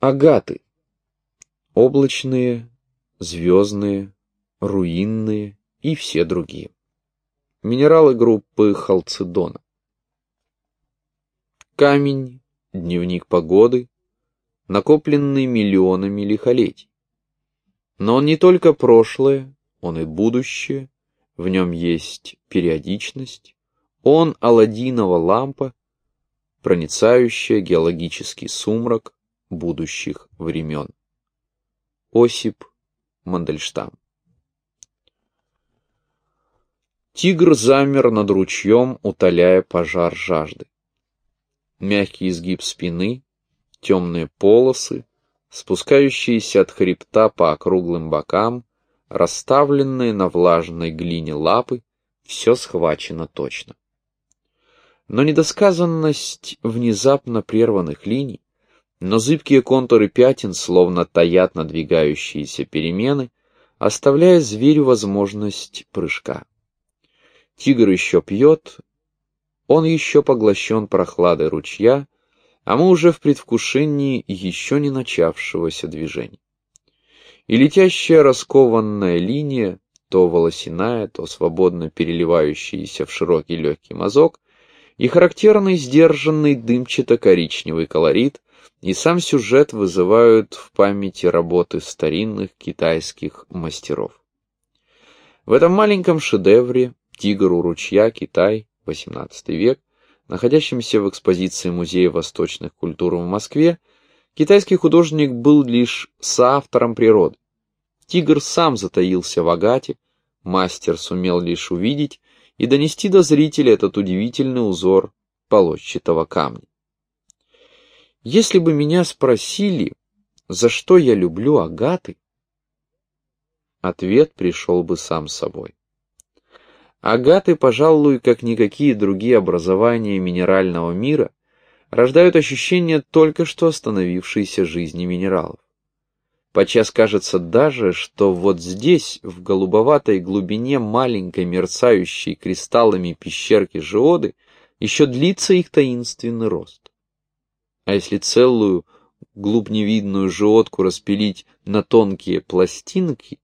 Агаты. Облачные, звездные, руинные и все другие. Минералы группы халцедона. Камень, дневник погоды, накопленный миллионами лихолетий. Но он не только прошлое, он и будущее, в нем есть периодичность, он Аладдинова лампа, проницающая геологический сумрак будущих времен. Осип Мандельштам Тигр замер над ручьем, утоляя пожар жажды. Мягкий изгиб спины, темные полосы, спускающиеся от хребта по округлым бокам, расставленные на влажной глине лапы, все схвачено точно. Но недосказанность внезапно прерванных линий, но зыбкие контуры пятен словно таят надвигающиеся перемены, оставляя зверю возможность прыжка. Тигр еще пьет, он еще поглощен прохладой ручья, а мы уже в предвкушении еще не начавшегося движения. И летящая раскованная линия, то волосяная, то свободно переливающаяся в широкий легкий мазок, и характерный сдержанный дымчато-коричневый колорит, и сам сюжет вызывают в памяти работы старинных китайских мастеров. В этом маленьком шедевре «Тигр у ручья. Китай. XVIII век», находящемся в экспозиции Музея восточных культур в Москве, китайский художник был лишь соавтором природы. Тигр сам затаился в агате, мастер сумел лишь увидеть и донести до зрителя этот удивительный узор полосчатого камня. Если бы меня спросили, за что я люблю агаты, ответ пришел бы сам собой. Агаты, пожалуй, как никакие другие образования минерального мира, рождают ощущение только что остановившейся жизни минералов. Подчас кажется даже, что вот здесь, в голубоватой глубине маленькой мерцающей кристаллами пещерки Жиоды, еще длится их таинственный рост. А если целую глубневидную жиотку распилить на тонкие пластинки,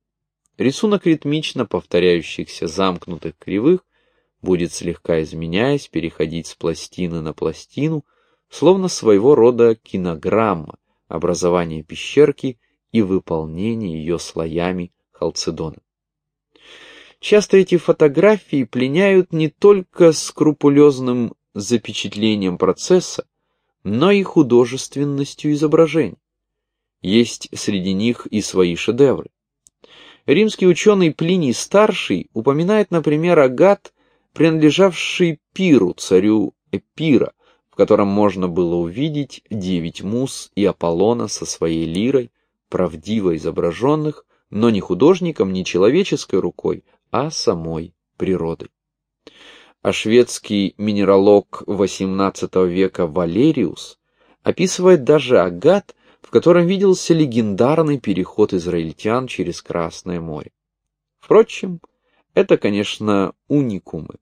Рисунок ритмично повторяющихся замкнутых кривых будет слегка изменяясь переходить с пластины на пластину, словно своего рода кинограмма образования пещерки и выполнения ее слоями халцедона. Часто эти фотографии пленяют не только скрупулезным запечатлением процесса, но и художественностью изображений. Есть среди них и свои шедевры. Римский ученый Плиний-старший упоминает, например, агат, принадлежавший Пиру, царю Эпира, в котором можно было увидеть девять мус и Аполлона со своей лирой, правдиво изображенных, но не художником, не человеческой рукой, а самой природой. А шведский минералог XVIII века Валериус описывает даже агат в котором виделся легендарный переход израильтян через Красное море. Впрочем, это, конечно, уникумы.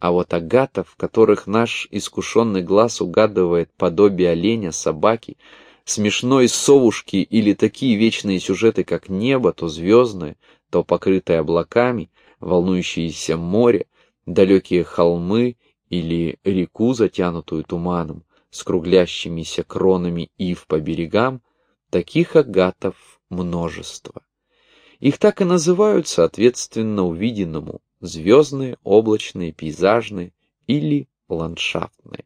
А вот агатов, которых наш искушенный глаз угадывает подобие оленя, собаки, смешной совушки или такие вечные сюжеты, как небо, то звездное, то покрытое облаками, волнующееся море, далекие холмы или реку, затянутую туманом, с круглящимися кронами ив по берегам, таких агатов множество. Их так и называют соответственно увиденному звездные, облачные, пейзажные или ландшафтные.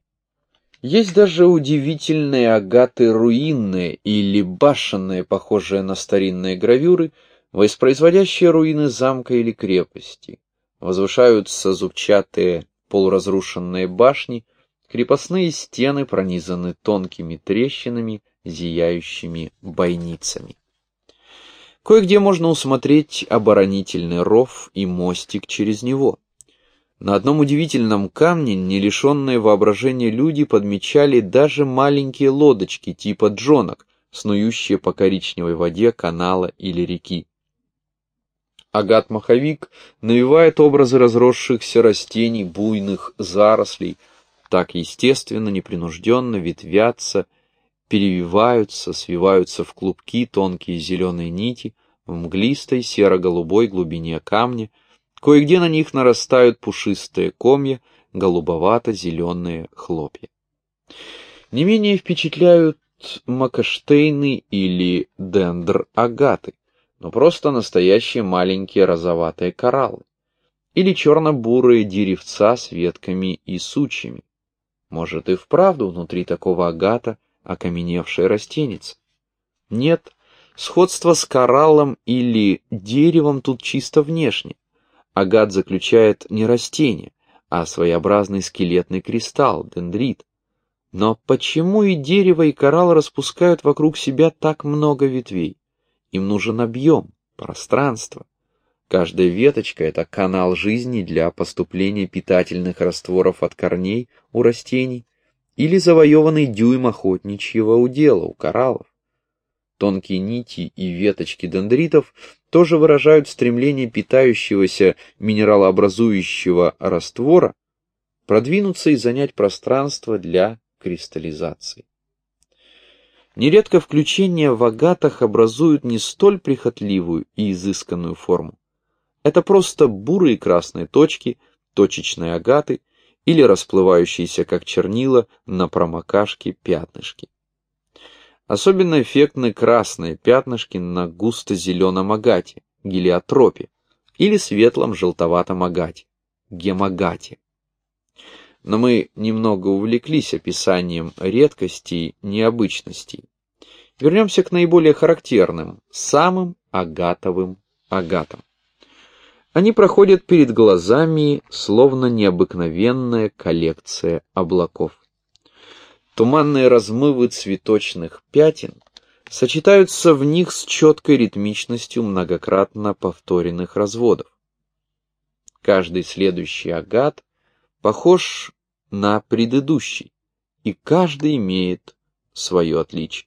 Есть даже удивительные агаты руинные или башенные, похожие на старинные гравюры, воспроизводящие руины замка или крепости. Возвышаются зубчатые полуразрушенные башни, Крепостные стены пронизаны тонкими трещинами, зияющими бойницами. Кое-где можно усмотреть оборонительный ров и мостик через него. На одном удивительном камне, не лишенные воображения люди подмечали даже маленькие лодочки типа джонок, снующие по коричневой воде канала или реки. Агат-маховик навевает образы разросшихся растений, буйных зарослей, так естественно, непринужденно ветвятся перевиваются, свиваются в клубки тонкие зеленые нити в мглистой серо-голубой глубине камня, кое-где на них нарастают пушистые комья, голубовато-зеленые хлопья. Не менее впечатляют макаштейны или дендр-агаты, но просто настоящие маленькие розоватые кораллы, или черно-бурые деревца с ветками и сучьями. Может и вправду внутри такого агата окаменевшая растеница? Нет, сходство с кораллом или деревом тут чисто внешне. Агат заключает не растение, а своеобразный скелетный кристалл, дендрит. Но почему и дерево, и коралл распускают вокруг себя так много ветвей? Им нужен объем, пространство. Каждая веточка — это канал жизни для поступления питательных растворов от корней у растений или завоеванный дюйм охотничьего удела у кораллов. Тонкие нити и веточки дендритов тоже выражают стремление питающегося минералообразующего раствора продвинуться и занять пространство для кристаллизации. Нередко включения в агатах образуют не столь прихотливую и изысканную форму. Это просто бурые красные точки, точечные агаты или расплывающиеся как чернила на промокашке пятнышки. Особенно эффектны красные пятнышки на густо-зеленом агате, гелиотропе, или светлом желтоватом агате, гемагате. Но мы немного увлеклись описанием редкостей, необычностей. Вернемся к наиболее характерным, самым агатовым агатам. Они проходят перед глазами, словно необыкновенная коллекция облаков. Туманные размывы цветочных пятен сочетаются в них с четкой ритмичностью многократно повторенных разводов. Каждый следующий агат похож на предыдущий, и каждый имеет свое отличие.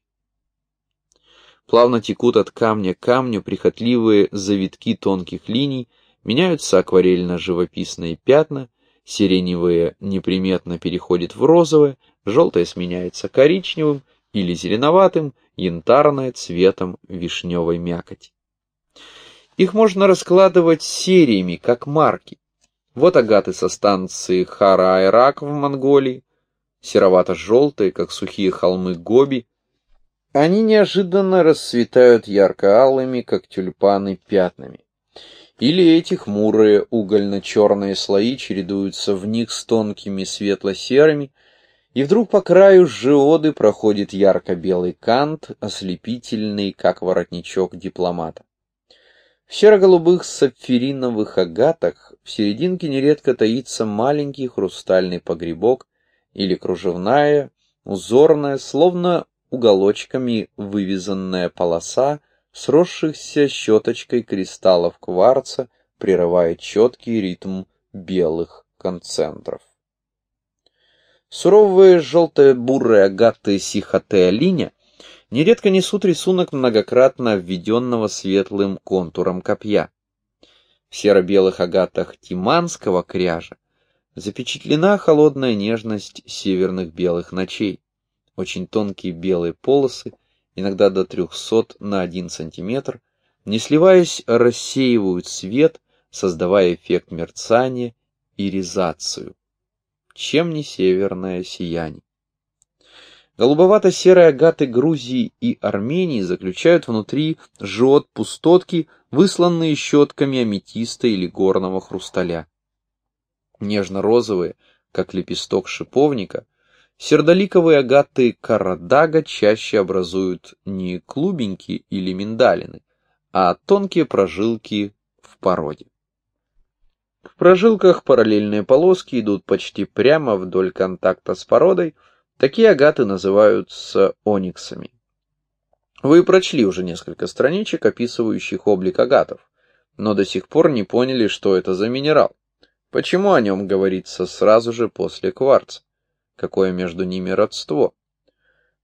Плавно текут от камня к камню прихотливые завитки тонких линий, меняются акварельно-живописные пятна, сиреневые неприметно переходят в розовое, желтое сменяется коричневым или зеленоватым, янтарное цветом вишневой мякоти. Их можно раскладывать сериями, как марки. Вот агаты со станции Хара-Айрак в Монголии, серовато-желтые, как сухие холмы Гоби. Они неожиданно расцветают ярко-алыми, как тюльпаны, пятнами. Или эти хмурые угольно-черные слои чередуются в них с тонкими светло-серыми, и вдруг по краю жиоды проходит ярко-белый кант, ослепительный, как воротничок дипломата. В серо-голубых сапфириновых агатах в серединке нередко таится маленький хрустальный погребок или кружевная, узорная, словно уголочками вывязанная полоса сросшихся щеточкой кристаллов кварца прерывает четкий ритм белых концентров. Суровые желто-бурые агаты сихотеолиня нередко несут рисунок многократно введенного светлым контуром копья. В серо-белых агатах тиманского кряжа запечатлена холодная нежность северных белых ночей, очень тонкие белые полосы, иногда до 300 на 1 см, не сливаясь, рассеивают свет, создавая эффект мерцания и резацию. Чем не северное сияние? Голубовато-серые агаты Грузии и Армении заключают внутри жжет пустотки, высланные щетками аметиста или горного хрусталя. Нежно-розовые, как лепесток шиповника, Сердоликовые агаты карадага чаще образуют не клубеньки или миндалины, а тонкие прожилки в породе. В прожилках параллельные полоски идут почти прямо вдоль контакта с породой, такие агаты называются ониксами. Вы прочли уже несколько страничек, описывающих облик агатов, но до сих пор не поняли, что это за минерал. Почему о нем говорится сразу же после кварца? какое между ними родство.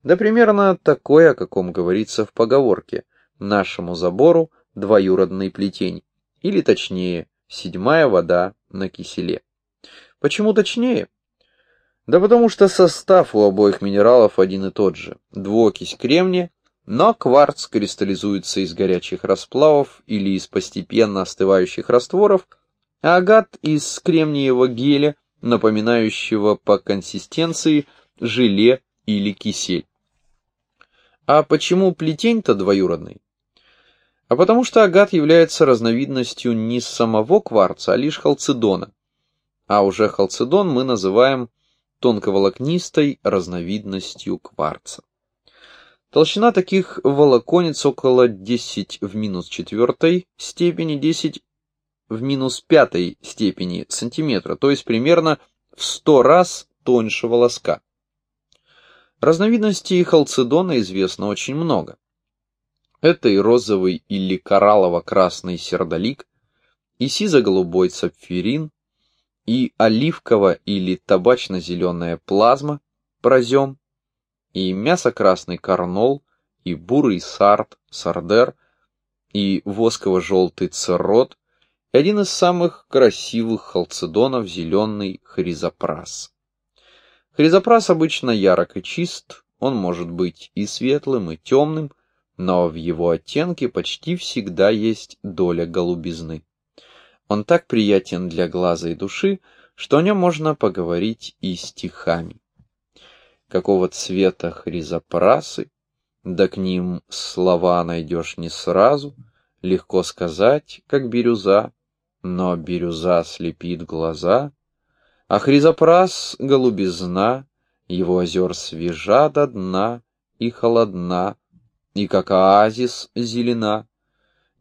Да примерно такое, о каком говорится в поговорке «нашему забору двоюродный плетень», или точнее, седьмая вода на киселе. Почему точнее? Да потому что состав у обоих минералов один и тот же. Двуокись кремния, но кварц кристаллизуется из горячих расплавов или из постепенно остывающих растворов, а агат из кремниевого геля, напоминающего по консистенции желе или кисель. А почему плетень-то двоюродный? А потому что агат является разновидностью не самого кварца, а лишь халцедона. А уже халцедон мы называем тонковолокнистой разновидностью кварца. Толщина таких волоконец около 10 в минус четвертой степени, 10 в минус пятой степени сантиметра, то есть примерно в 100 раз тоньше волоска. Разновидностей халцедона известно очень много. Это и розовый или кораллово-красный сердолик, и сизо-голубой сапфирин, и оливково- или табачно-зеленая плазма, прозем, и мясо-красный карнол, и бурый сард, сардер, и восково-желтый церот, и один из самых красивых халцедонов зеленый хризопрас. Хризопрас обычно ярок и чист, он может быть и светлым, и темным, но в его оттенке почти всегда есть доля голубизны. Он так приятен для глаза и души, что о нем можно поговорить и стихами. Какого цвета хризопрасы, да к ним слова найдешь не сразу, легко сказать, как бирюза, но бирюза слепит глаза, а хризопрас — голубизна, его озер свежа до дна и холодна, и как оазис зелена.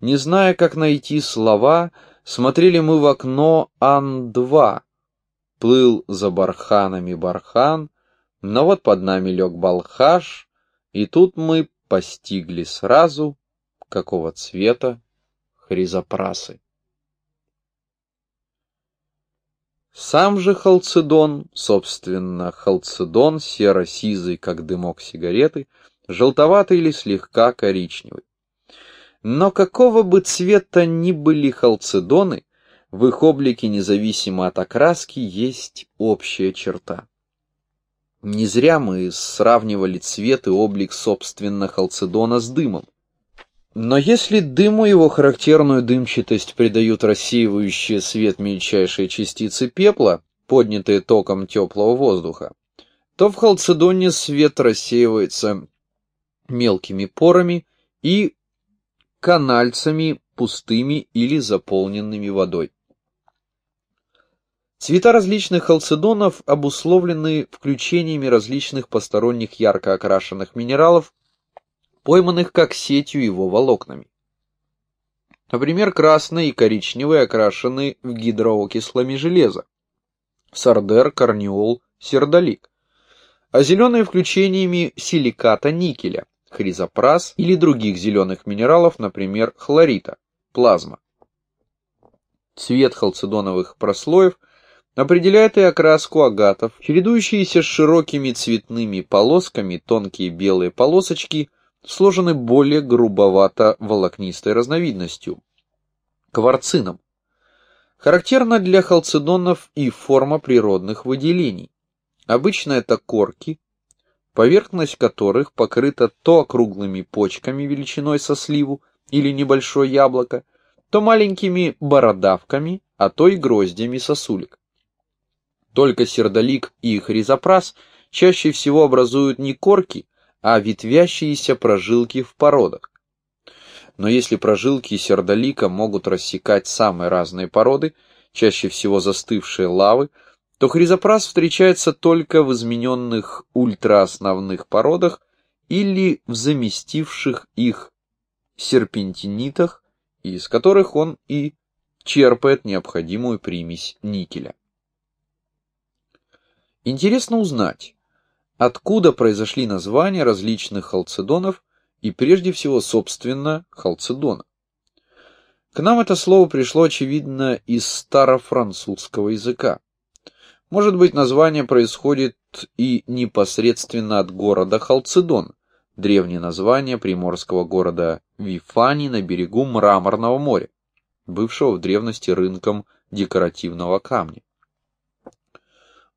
Не зная, как найти слова, смотрели мы в окно Ан-2. Плыл за барханами бархан, но вот под нами лег балхаш, и тут мы постигли сразу, какого цвета хризопрасы. Сам же халцедон, собственно, халцедон серо-сизый, как дымок сигареты, желтоватый или слегка коричневый. Но какого бы цвета ни были халцедоны, в их облике, независимо от окраски, есть общая черта. Не зря мы сравнивали цвет и облик собственно халцедона с дымом. Но если дыму его характерную дымчатость придают рассеивающие свет мельчайшие частицы пепла, поднятые током теплого воздуха, то в халцедоне свет рассеивается мелкими порами и канальцами пустыми или заполненными водой. Цвета различных халцедонов обусловлены включениями различных посторонних ярко окрашенных минералов, пойманных как сетью его волокнами. Например, красный и коричневый окрашены в гидроокислами железа, сардер, карниол, сердолик, а зеленые включениями силиката никеля, хризопрас или других зеленых минералов, например, хлорита, плазма. Цвет халцедоновых прослоев определяет и окраску агатов, чередующиеся с широкими цветными полосками, тонкие белые полосочки сложены более грубовато-волокнистой разновидностью – кварцином. Характерна для халцедонов и форма природных выделений. Обычно это корки, поверхность которых покрыта то округлыми почками величиной со сливу или небольшое яблоко, то маленькими бородавками, а то и гроздями сосулек. Только сердолик и хризопрас чаще всего образуют не корки, а ветвящиеся прожилки в породах. Но если прожилки сердолика могут рассекать самые разные породы, чаще всего застывшие лавы, то хризопрас встречается только в измененных ультраосновных породах или в заместивших их серпентинитах, из которых он и черпает необходимую примесь никеля. Интересно узнать, откуда произошли названия различных халцедонов и прежде всего, собственно, халцедона. К нам это слово пришло, очевидно, из старофранцузского языка. Может быть, название происходит и непосредственно от города Халцедон, древнее название приморского города Вифани на берегу Мраморного моря, бывшего в древности рынком декоративного камня.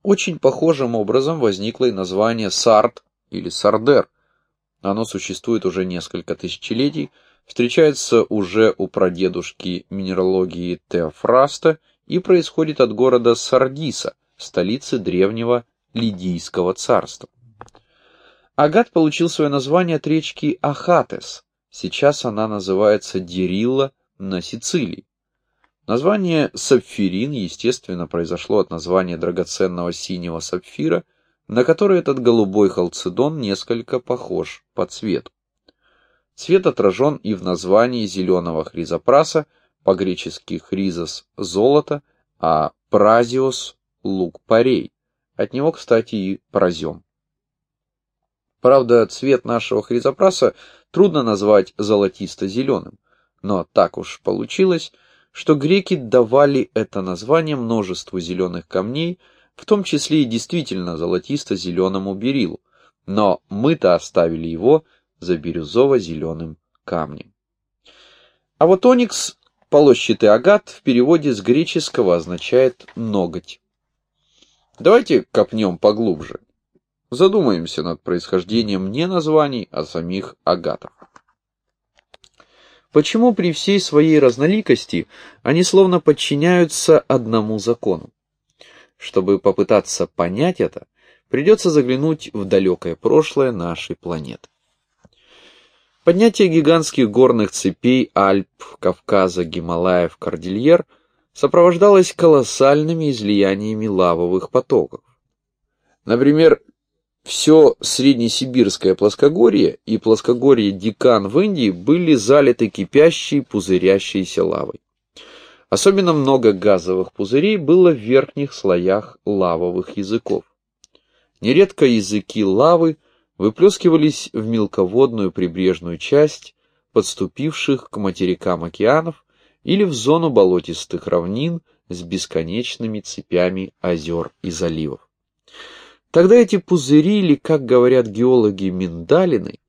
Очень похожим образом возникло и название сард или сардер. Оно существует уже несколько тысячелетий, встречается уже у прадедушки минералогии Теофраста и происходит от города Сардиса, столицы древнего Лидийского царства. Агат получил свое название от речки Ахатес, сейчас она называется Дирилла на Сицилии. Название сапфирин, естественно, произошло от названия драгоценного синего сапфира, на который этот голубой халцедон несколько похож по цвету. Цвет отражен и в названии зеленого хризопраса, по-гречески хризос – золото, а празиос – лук парей. От него, кстати, и празем. Правда, цвет нашего хризопраса трудно назвать золотисто-зеленым, но так уж получилось, что греки давали это название множеству зеленых камней, в том числе и действительно золотисто-зеленому берилу, но мы-то оставили его за бирюзово-зеленым камнем. А вот оникс, полощатый агат, в переводе с греческого означает «ноготь». Давайте копнем поглубже. Задумаемся над происхождением не названий, а самих агатов. Почему при всей своей разноликости они словно подчиняются одному закону? Чтобы попытаться понять это, придется заглянуть в далекое прошлое нашей планеты. Поднятие гигантских горных цепей Альп, Кавказа, Гималаев, Кордильер сопровождалось колоссальными излияниями лавовых потоков. Например, все среднесибирское плоскогорье и плоскогорье Дикан в Индии были залиты кипящей пузырящейся лавой. Особенно много газовых пузырей было в верхних слоях лавовых языков. Нередко языки лавы выплескивались в мелководную прибрежную часть подступивших к материкам океанов или в зону болотистых равнин с бесконечными цепями озер и заливов. Тогда эти пузыри, или, как говорят геологи, миндалины,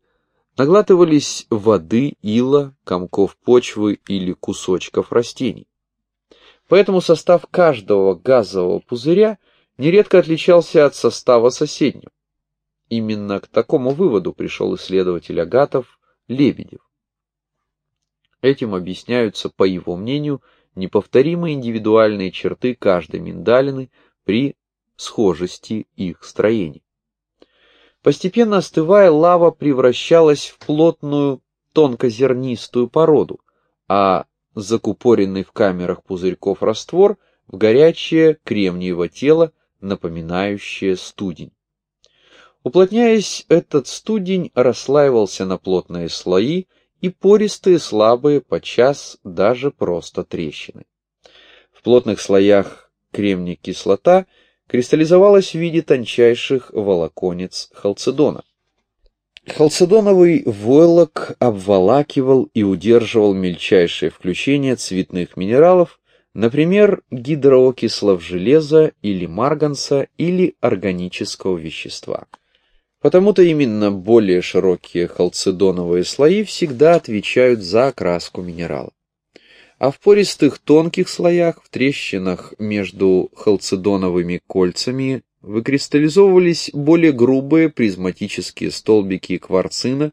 наглатывались воды, ила, комков почвы или кусочков растений. Поэтому состав каждого газового пузыря нередко отличался от состава соседнего. Именно к такому выводу пришел исследователь Агатов Лебедев. Этим объясняются, по его мнению, неповторимые индивидуальные черты каждой миндалины при схожести их строений. Постепенно остывая, лава превращалась в плотную тонкозернистую породу, а закупоренный в камерах пузырьков раствор в горячее кремниево тело, напоминающее студень. Уплотняясь, этот студень расслаивался на плотные слои и пористые, слабые, подчас даже просто трещины. В плотных слоях кремний кислота – кристаллизовалась в виде тончайших волоконец халцедона. Халцедоновый войлок обволакивал и удерживал мельчайшее включение цветных минералов, например, гидроокислов железа или марганца или органического вещества. Потому-то именно более широкие халцедоновые слои всегда отвечают за окраску минерала. А в пористых тонких слоях, в трещинах между халцедоновыми кольцами выкристаллизовывались более грубые призматические столбики кварцина,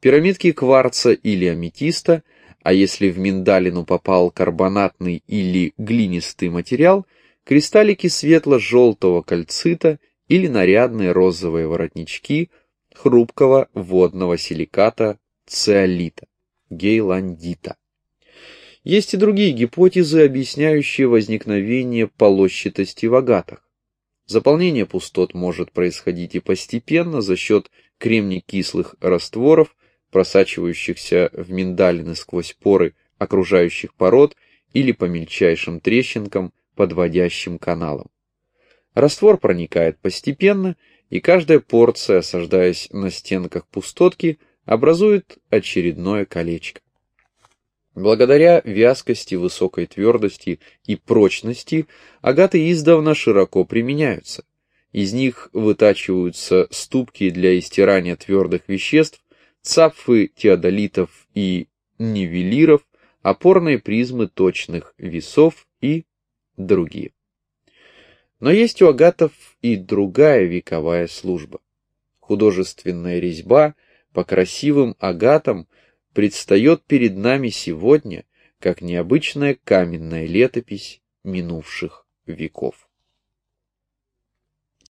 пирамидки кварца или аметиста, а если в миндалину попал карбонатный или глинистый материал, кристаллики светло-желтого кальцита или нарядные розовые воротнички хрупкого водного силиката циолита, гейландита. Есть и другие гипотезы, объясняющие возникновение полощатости в агатах. Заполнение пустот может происходить и постепенно за счет кремний-кислых растворов, просачивающихся в миндалины сквозь поры окружающих пород или по мельчайшим трещинкам, подводящим каналам. Раствор проникает постепенно, и каждая порция, осаждаясь на стенках пустотки, образует очередное колечко. Благодаря вязкости, высокой твердости и прочности агаты издавна широко применяются. Из них вытачиваются ступки для истирания твердых веществ, цапфы теодолитов и нивелиров, опорные призмы точных весов и другие. Но есть у агатов и другая вековая служба. Художественная резьба по красивым агатам предстает перед нами сегодня как необычная каменная летопись минувших веков.